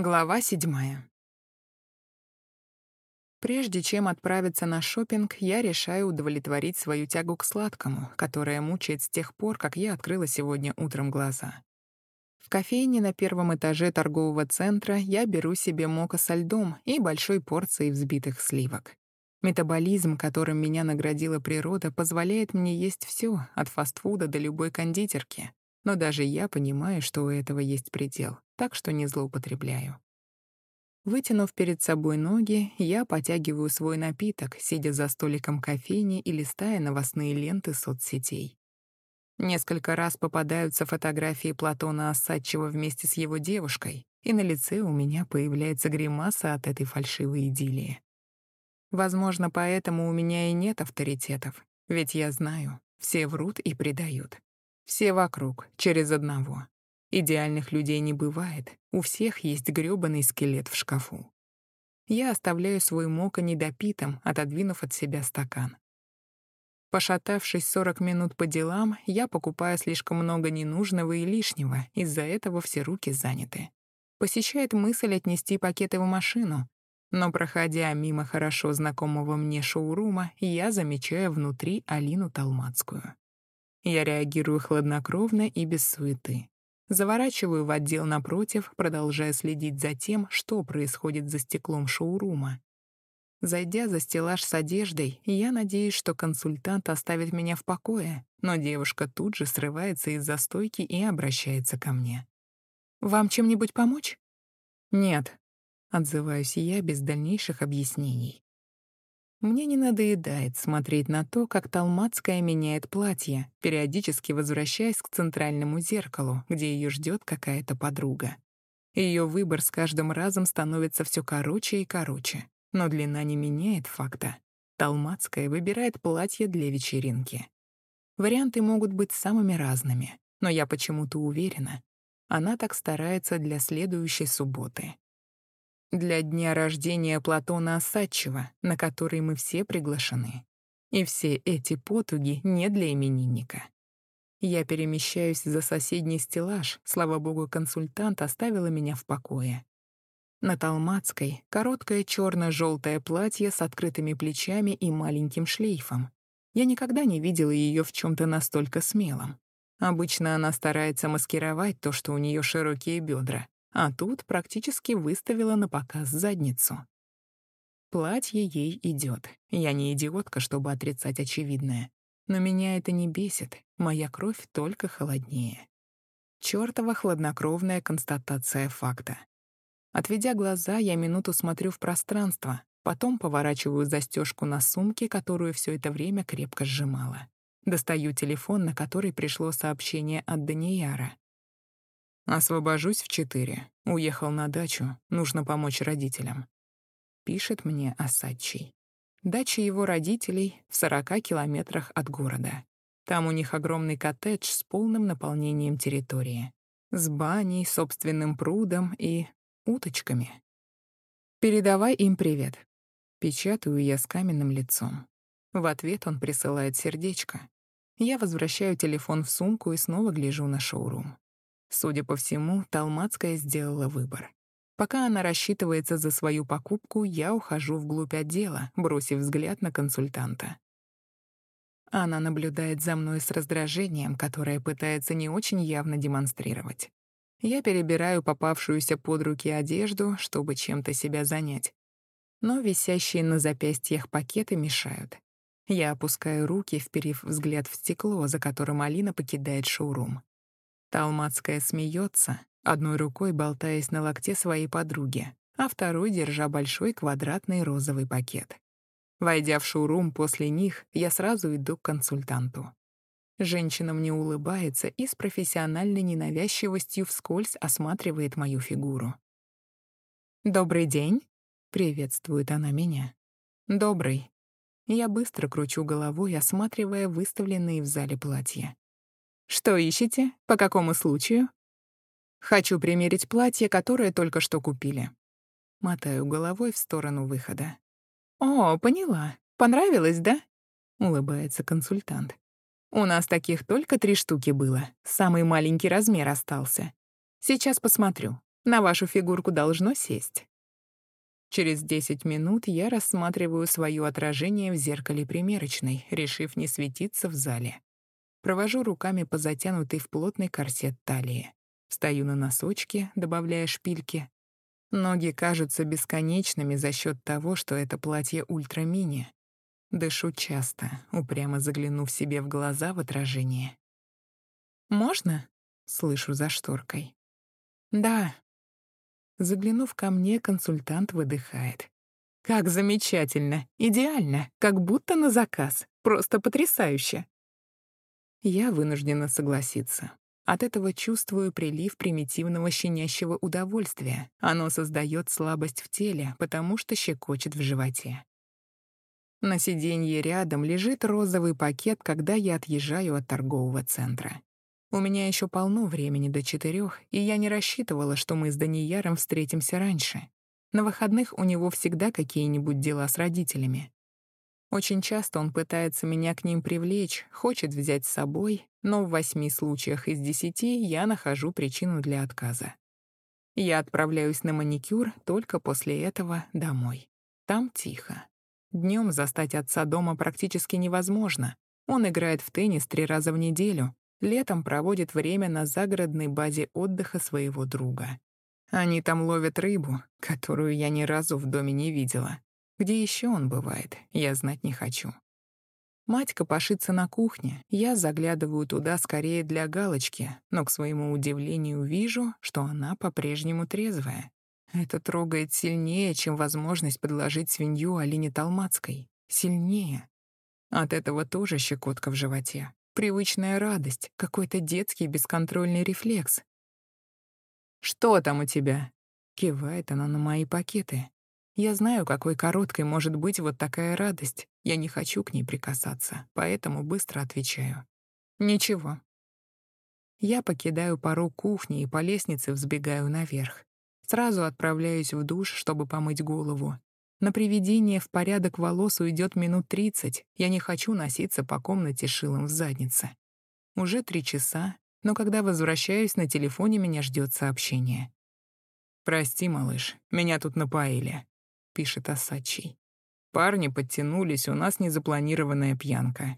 Глава седьмая. Прежде чем отправиться на шопинг, я решаю удовлетворить свою тягу к сладкому, которая мучает с тех пор, как я открыла сегодня утром глаза. В кофейне на первом этаже торгового центра я беру себе мока со льдом и большой порцией взбитых сливок. Метаболизм, которым меня наградила природа, позволяет мне есть все, от фастфуда до любой кондитерки. Но даже я понимаю, что у этого есть предел так что не злоупотребляю. Вытянув перед собой ноги, я потягиваю свой напиток, сидя за столиком кофейни и листая новостные ленты соцсетей. Несколько раз попадаются фотографии Платона Осадчего вместе с его девушкой, и на лице у меня появляется гримаса от этой фальшивой идиллии. Возможно, поэтому у меня и нет авторитетов, ведь я знаю, все врут и предают. Все вокруг, через одного. Идеальных людей не бывает, у всех есть грёбаный скелет в шкафу. Я оставляю свой мока недопитым, отодвинув от себя стакан. Пошатавшись 40 минут по делам, я покупаю слишком много ненужного и лишнего, из-за этого все руки заняты. Посещает мысль отнести пакеты в машину, но, проходя мимо хорошо знакомого мне шоурума, я замечаю внутри Алину Талмацкую. Я реагирую хладнокровно и без суеты. Заворачиваю в отдел напротив, продолжая следить за тем, что происходит за стеклом шоурума. Зайдя за стеллаж с одеждой, я надеюсь, что консультант оставит меня в покое, но девушка тут же срывается из-за стойки и обращается ко мне. «Вам чем-нибудь помочь?» «Нет», — отзываюсь я без дальнейших объяснений. Мне не надоедает смотреть на то, как Талмацкая меняет платье, периодически возвращаясь к центральному зеркалу, где ее ждет какая-то подруга. Ее выбор с каждым разом становится все короче и короче, но длина не меняет факта. Талмацкая выбирает платье для вечеринки. Варианты могут быть самыми разными, но я почему-то уверена, она так старается для следующей субботы для дня рождения Платона Осадчева, на который мы все приглашены. И все эти потуги не для именинника. Я перемещаюсь за соседний стеллаж, слава богу, консультант оставила меня в покое. На Талмацкой короткое черно желтое платье с открытыми плечами и маленьким шлейфом. Я никогда не видела ее в чем то настолько смелом. Обычно она старается маскировать то, что у нее широкие бедра, а тут практически выставила на показ задницу. Платье ей идет. Я не идиотка, чтобы отрицать очевидное. Но меня это не бесит, моя кровь только холоднее. Чёртова хладнокровная констатация факта. Отведя глаза, я минуту смотрю в пространство, потом поворачиваю застежку на сумке, которую все это время крепко сжимала. Достаю телефон, на который пришло сообщение от Данияра. Освобожусь в четыре. Уехал на дачу. Нужно помочь родителям. Пишет мне Осадчий. Дача его родителей в 40 километрах от города. Там у них огромный коттедж с полным наполнением территории. С баней, собственным прудом и уточками. «Передавай им привет». Печатаю я с каменным лицом. В ответ он присылает сердечко. Я возвращаю телефон в сумку и снова гляжу на шоурум. Судя по всему, Талмацкая сделала выбор. Пока она рассчитывается за свою покупку, я ухожу вглубь отдела, бросив взгляд на консультанта. Она наблюдает за мной с раздражением, которое пытается не очень явно демонстрировать. Я перебираю попавшуюся под руки одежду, чтобы чем-то себя занять. Но висящие на запястьях пакеты мешают. Я опускаю руки, вперив взгляд в стекло, за которым Алина покидает шоурум. Талмацкая смеется, одной рукой болтаясь на локте своей подруги, а второй держа большой квадратный розовый пакет. Войдя в шоурум после них, я сразу иду к консультанту. Женщина мне улыбается и с профессиональной ненавязчивостью вскользь осматривает мою фигуру. «Добрый день», — приветствует она меня. «Добрый». Я быстро кручу головой, осматривая выставленные в зале платья. «Что ищете? По какому случаю?» «Хочу примерить платье, которое только что купили». Мотаю головой в сторону выхода. «О, поняла. Понравилось, да?» — улыбается консультант. «У нас таких только три штуки было. Самый маленький размер остался. Сейчас посмотрю. На вашу фигурку должно сесть. Через 10 минут я рассматриваю свое отражение в зеркале примерочной, решив не светиться в зале. Провожу руками по затянутой в плотный корсет талии. Стою на носочке, добавляя шпильки. Ноги кажутся бесконечными за счет того, что это платье ультрамини. Дышу часто, упрямо заглянув себе в глаза в отражение. «Можно?» — слышу за шторкой. «Да». Заглянув ко мне, консультант выдыхает. «Как замечательно! Идеально! Как будто на заказ! Просто потрясающе!» Я вынуждена согласиться. От этого чувствую прилив примитивного щенящего удовольствия. Оно создает слабость в теле, потому что щекочет в животе. На сиденье рядом лежит розовый пакет, когда я отъезжаю от торгового центра. У меня еще полно времени до четырех, и я не рассчитывала, что мы с Данияром встретимся раньше. На выходных у него всегда какие-нибудь дела с родителями. Очень часто он пытается меня к ним привлечь, хочет взять с собой, но в восьми случаях из десяти я нахожу причину для отказа. Я отправляюсь на маникюр только после этого домой. Там тихо. Днем застать отца дома практически невозможно. Он играет в теннис три раза в неделю, летом проводит время на загородной базе отдыха своего друга. Они там ловят рыбу, которую я ни разу в доме не видела. Где еще он бывает, я знать не хочу. Мать копошится на кухне, я заглядываю туда скорее для галочки, но, к своему удивлению, вижу, что она по-прежнему трезвая. Это трогает сильнее, чем возможность подложить свинью Алине Талмацкой. Сильнее. От этого тоже щекотка в животе. Привычная радость, какой-то детский бесконтрольный рефлекс. «Что там у тебя?» — кивает она на мои пакеты. Я знаю, какой короткой может быть вот такая радость. Я не хочу к ней прикасаться, поэтому быстро отвечаю. «Ничего». Я покидаю порог кухни и по лестнице взбегаю наверх. Сразу отправляюсь в душ, чтобы помыть голову. На приведение в порядок волос уйдет минут тридцать. Я не хочу носиться по комнате шилом в заднице. Уже три часа, но когда возвращаюсь, на телефоне меня ждет сообщение. «Прости, малыш, меня тут напоили», — пишет Асачий. «Парни подтянулись, у нас незапланированная пьянка.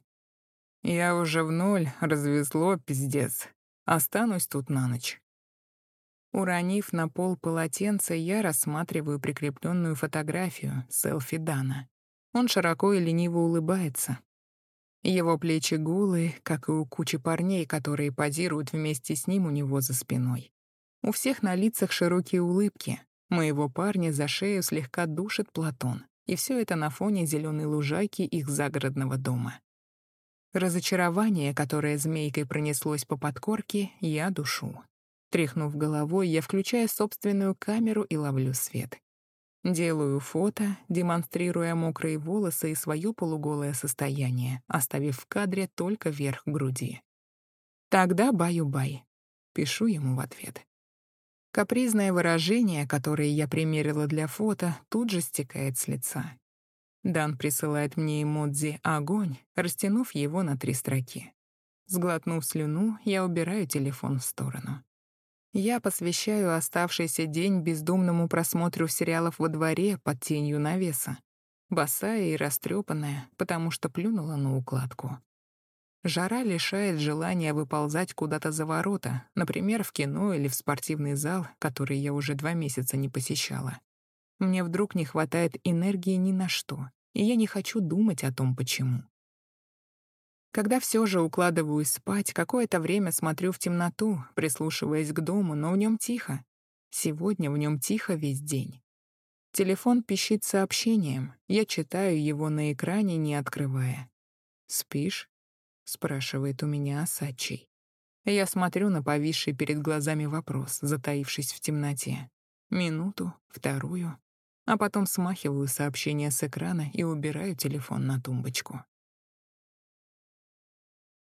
Я уже в ноль, развезло, пиздец. Останусь тут на ночь. Уронив на пол полотенце, я рассматриваю прикрепленную фотографию, селфи Дана. Он широко и лениво улыбается. Его плечи голые, как и у кучи парней, которые позируют вместе с ним у него за спиной. У всех на лицах широкие улыбки. Моего парня за шею слегка душит Платон. И все это на фоне зеленой лужайки их загородного дома. Разочарование, которое змейкой пронеслось по подкорке, я душу. Тряхнув головой, я включаю собственную камеру и ловлю свет. Делаю фото, демонстрируя мокрые волосы и свое полуголое состояние, оставив в кадре только верх груди. «Тогда баю-бай», — пишу ему в ответ. Капризное выражение, которое я примерила для фото, тут же стекает с лица. Дан присылает мне эмодзи «Огонь», растянув его на три строки. Сглотнув слюну, я убираю телефон в сторону. Я посвящаю оставшийся день бездумному просмотру сериалов во дворе под тенью навеса. Босая и растрепанная, потому что плюнула на укладку. Жара лишает желания выползать куда-то за ворота, например, в кино или в спортивный зал, который я уже два месяца не посещала. Мне вдруг не хватает энергии ни на что, и я не хочу думать о том, почему. Когда все же укладываюсь спать, какое-то время смотрю в темноту, прислушиваясь к дому, но в нем тихо. Сегодня в нем тихо весь день. Телефон пищит сообщением. Я читаю его на экране, не открывая. «Спишь?» — спрашивает у меня Асачий. Я смотрю на повисший перед глазами вопрос, затаившись в темноте. Минуту, вторую, а потом смахиваю сообщение с экрана и убираю телефон на тумбочку.